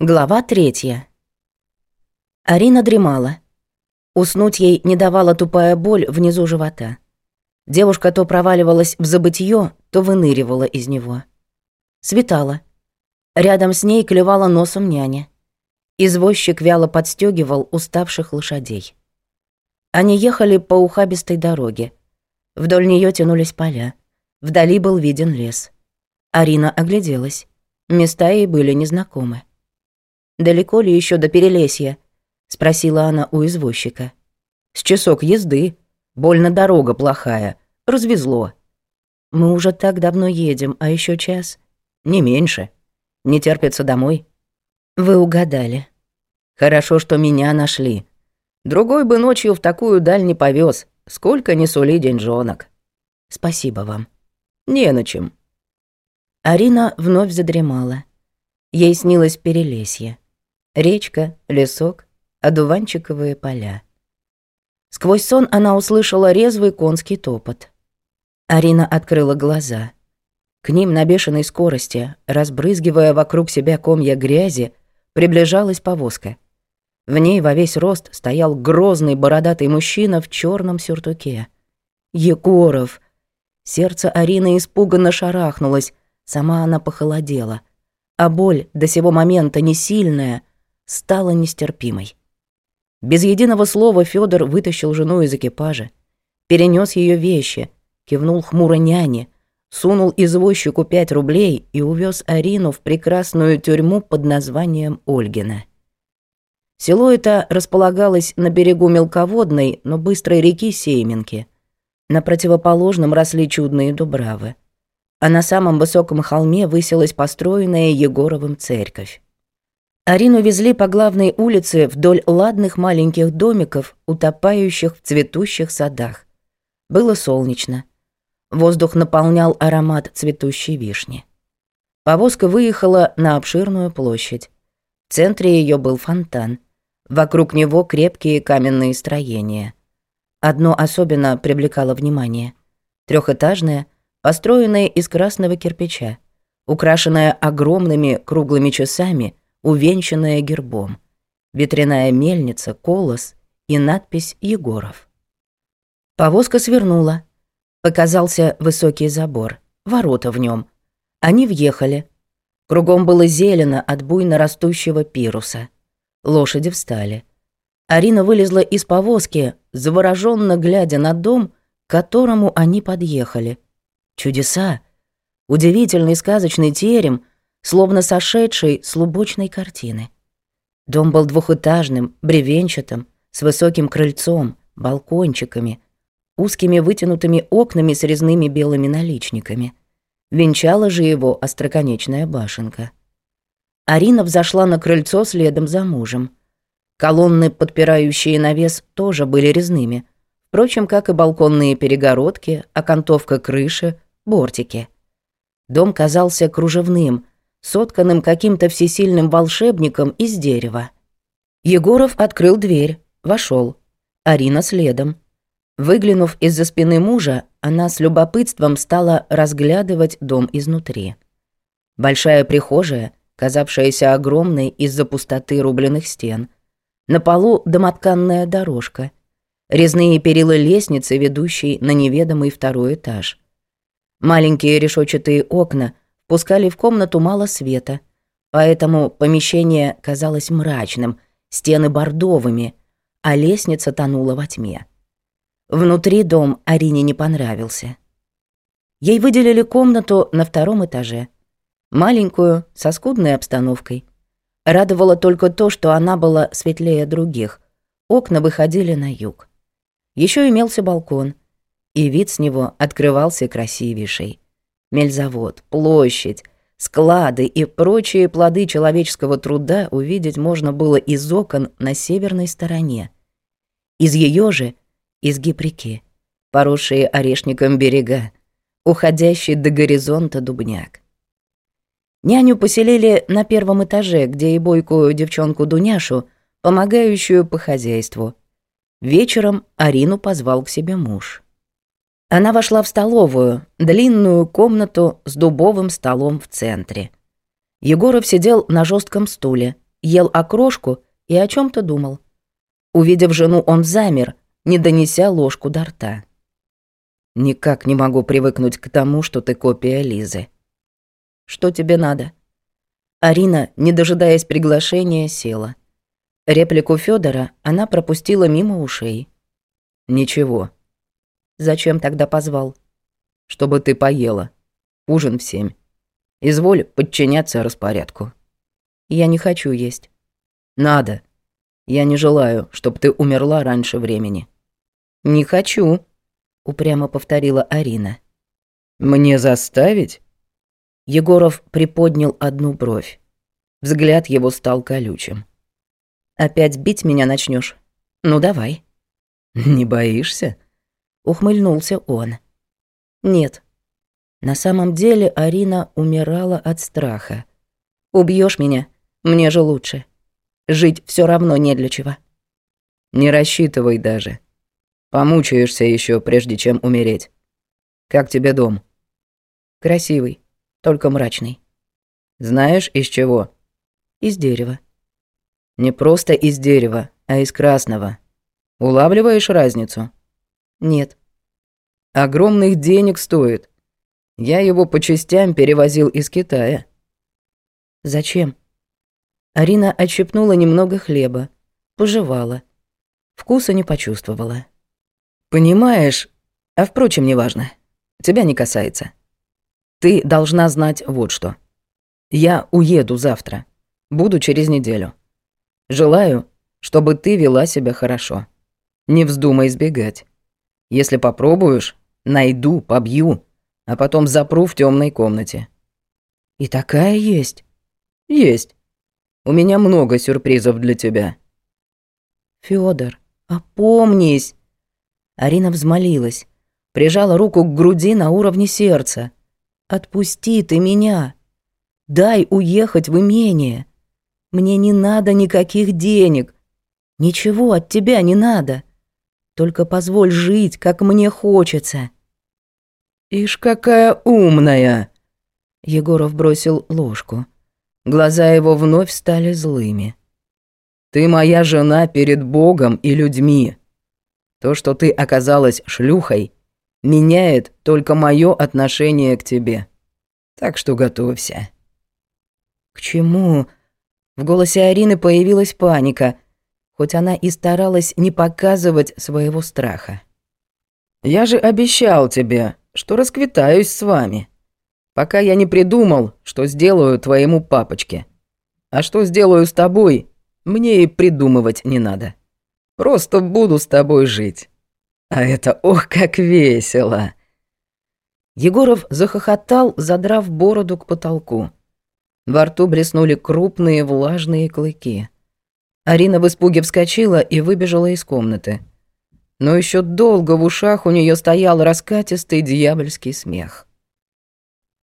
Глава третья. Арина дремала. Уснуть ей не давала тупая боль внизу живота. Девушка то проваливалась в забытье, то выныривала из него. Светала. Рядом с ней клевала носом няня. Извозчик вяло подстегивал уставших лошадей. Они ехали по ухабистой дороге. Вдоль нее тянулись поля. Вдали был виден лес. Арина огляделась. Места ей были незнакомы. «Далеко ли еще до Перелесья?» — спросила она у извозчика. «С часок езды. Больно дорога плохая. Развезло». «Мы уже так давно едем, а еще час?» «Не меньше. Не терпится домой». «Вы угадали». «Хорошо, что меня нашли. Другой бы ночью в такую даль не повез. Сколько не сули деньжонок». «Спасибо вам». «Не на чем». Арина вновь задремала. Ей снилось перелесье. Речка, лесок, одуванчиковые поля. Сквозь сон она услышала резвый конский топот. Арина открыла глаза. К ним на бешеной скорости, разбрызгивая вокруг себя комья грязи, приближалась повозка. В ней во весь рост стоял грозный бородатый мужчина в черном сюртуке. «Егоров!» Сердце Арины испуганно шарахнулось, сама она похолодела. А боль, до сего момента не сильная, стало нестерпимой. Без единого слова Федор вытащил жену из экипажа, перенес ее вещи, кивнул хмуро няне, сунул извозчику пять рублей и увез Арину в прекрасную тюрьму под названием Ольгина. Село это располагалось на берегу мелководной, но быстрой реки Сейминки. На противоположном росли чудные дубравы. А на самом высоком холме высилась построенная Егоровым церковь. Арину везли по главной улице вдоль ладных маленьких домиков, утопающих в цветущих садах. Было солнечно. Воздух наполнял аромат цветущей вишни. Повозка выехала на обширную площадь. В центре ее был фонтан. Вокруг него крепкие каменные строения. Одно особенно привлекало внимание. Трехэтажное, построенное из красного кирпича, украшенное огромными круглыми часами – увенчанная гербом, ветряная мельница, колос и надпись «Егоров». Повозка свернула. Показался высокий забор, ворота в нем. Они въехали. Кругом было зелено от буйно растущего пируса. Лошади встали. Арина вылезла из повозки, завороженно глядя на дом, к которому они подъехали. Чудеса! Удивительный сказочный терем — словно сошедшей с лубочной картины. Дом был двухэтажным, бревенчатым, с высоким крыльцом, балкончиками, узкими вытянутыми окнами с резными белыми наличниками. Венчала же его остроконечная башенка. Арина взошла на крыльцо следом за мужем. Колонны, подпирающие навес, тоже были резными. Впрочем, как и балконные перегородки, окантовка крыши, бортики. Дом казался кружевным — сотканным каким-то всесильным волшебником из дерева. Егоров открыл дверь, вошел. Арина следом. Выглянув из-за спины мужа, она с любопытством стала разглядывать дом изнутри. Большая прихожая, казавшаяся огромной из-за пустоты рубленых стен. На полу домотканная дорожка. Резные перила лестницы, ведущей на неведомый второй этаж. Маленькие решетчатые окна — пускали в комнату мало света, поэтому помещение казалось мрачным, стены бордовыми, а лестница тонула во тьме. Внутри дом Арине не понравился. Ей выделили комнату на втором этаже, маленькую, со скудной обстановкой. Радовало только то, что она была светлее других, окна выходили на юг. Еще имелся балкон, и вид с него открывался красивейший — Мельзавод, площадь, склады и прочие плоды человеческого труда увидеть можно было из окон на северной стороне. Из ее же — изгиб реки, поросшие орешником берега, уходящий до горизонта дубняк. Няню поселили на первом этаже, где и бойкую девчонку Дуняшу, помогающую по хозяйству. Вечером Арину позвал к себе муж. Она вошла в столовую, длинную комнату с дубовым столом в центре. Егоров сидел на жестком стуле, ел окрошку и о чем то думал. Увидев жену, он замер, не донеся ложку до рта. «Никак не могу привыкнуть к тому, что ты копия Лизы». «Что тебе надо?» Арина, не дожидаясь приглашения, села. Реплику Федора она пропустила мимо ушей. «Ничего», Зачем тогда позвал? Чтобы ты поела. Ужин в семь. Изволь подчиняться распорядку. Я не хочу есть. Надо. Я не желаю, чтобы ты умерла раньше времени. Не хочу, упрямо повторила Арина. Мне заставить? Егоров приподнял одну бровь. Взгляд его стал колючим. Опять бить меня начнешь? Ну давай. Не боишься? Ухмыльнулся он. Нет. На самом деле Арина умирала от страха. Убьешь меня, мне же лучше. Жить все равно не для чего. Не рассчитывай даже. Помучаешься еще, прежде чем умереть. Как тебе дом? Красивый, только мрачный. Знаешь, из чего? Из дерева. Не просто из дерева, а из красного. Улавливаешь разницу? Нет. Огромных денег стоит. Я его по частям перевозил из Китая. Зачем? Арина отщепнула немного хлеба, пожевала. Вкуса не почувствовала. Понимаешь, а впрочем, неважно. Тебя не касается. Ты должна знать вот что. Я уеду завтра. Буду через неделю. Желаю, чтобы ты вела себя хорошо. Не вздумай избегать. Если попробуешь, найду, побью, а потом запру в темной комнате». «И такая есть?» «Есть. У меня много сюрпризов для тебя». «Фёдор, опомнись!» Арина взмолилась, прижала руку к груди на уровне сердца. «Отпусти ты меня! Дай уехать в имение! Мне не надо никаких денег! Ничего от тебя не надо!» Только позволь жить, как мне хочется». «Ишь, какая умная!» Егоров бросил ложку. Глаза его вновь стали злыми. «Ты моя жена перед Богом и людьми. То, что ты оказалась шлюхой, меняет только мое отношение к тебе. Так что готовься». «К чему?» В голосе Арины появилась паника – хоть она и старалась не показывать своего страха. «Я же обещал тебе, что расквитаюсь с вами, пока я не придумал, что сделаю твоему папочке. А что сделаю с тобой, мне и придумывать не надо. Просто буду с тобой жить. А это ох, как весело!» Егоров захохотал, задрав бороду к потолку. Во рту блеснули крупные влажные клыки. Арина в испуге вскочила и выбежала из комнаты. Но еще долго в ушах у нее стоял раскатистый дьявольский смех.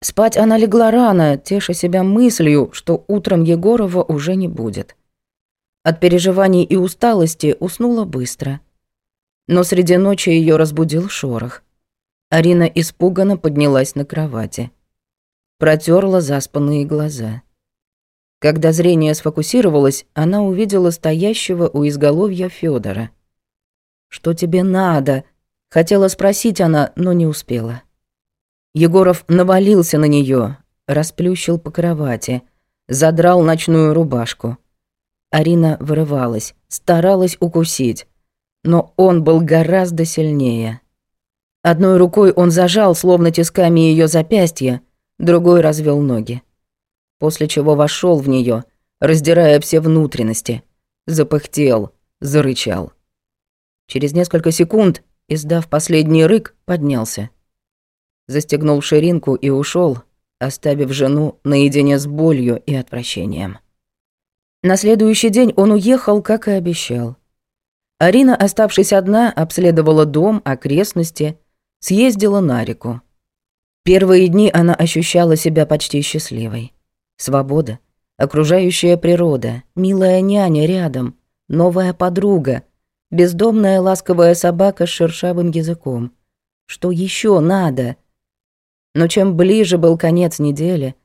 Спать она легла рано, теша себя мыслью, что утром Егорова уже не будет. От переживаний и усталости уснула быстро. Но среди ночи ее разбудил шорох. Арина испуганно поднялась на кровати. Протерла заспанные глаза. Когда зрение сфокусировалось, она увидела стоящего у изголовья Федора. «Что тебе надо?» — хотела спросить она, но не успела. Егоров навалился на нее, расплющил по кровати, задрал ночную рубашку. Арина вырывалась, старалась укусить, но он был гораздо сильнее. Одной рукой он зажал, словно тисками ее запястья, другой развел ноги после чего вошел в нее, раздирая все внутренности. Запыхтел, зарычал. Через несколько секунд, издав последний рык, поднялся. Застегнул ширинку и ушел, оставив жену наедине с болью и отвращением. На следующий день он уехал, как и обещал. Арина, оставшись одна, обследовала дом, окрестности, съездила на реку. Первые дни она ощущала себя почти счастливой. Свобода, окружающая природа, милая няня рядом, новая подруга, бездомная ласковая собака с шершавым языком. Что еще надо? Но чем ближе был конец недели,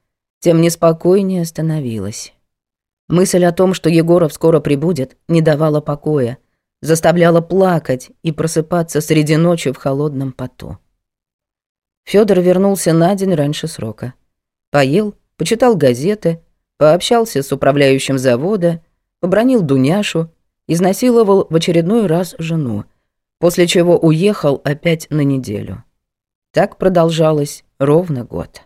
тем неспокойнее становилось. Мысль о том, что Егоров скоро прибудет, не давала покоя, заставляла плакать и просыпаться среди ночи в холодном поту. Федор вернулся на день раньше срока. Поел почитал газеты, пообщался с управляющим завода, побронил Дуняшу, изнасиловал в очередной раз жену, после чего уехал опять на неделю. Так продолжалось ровно год.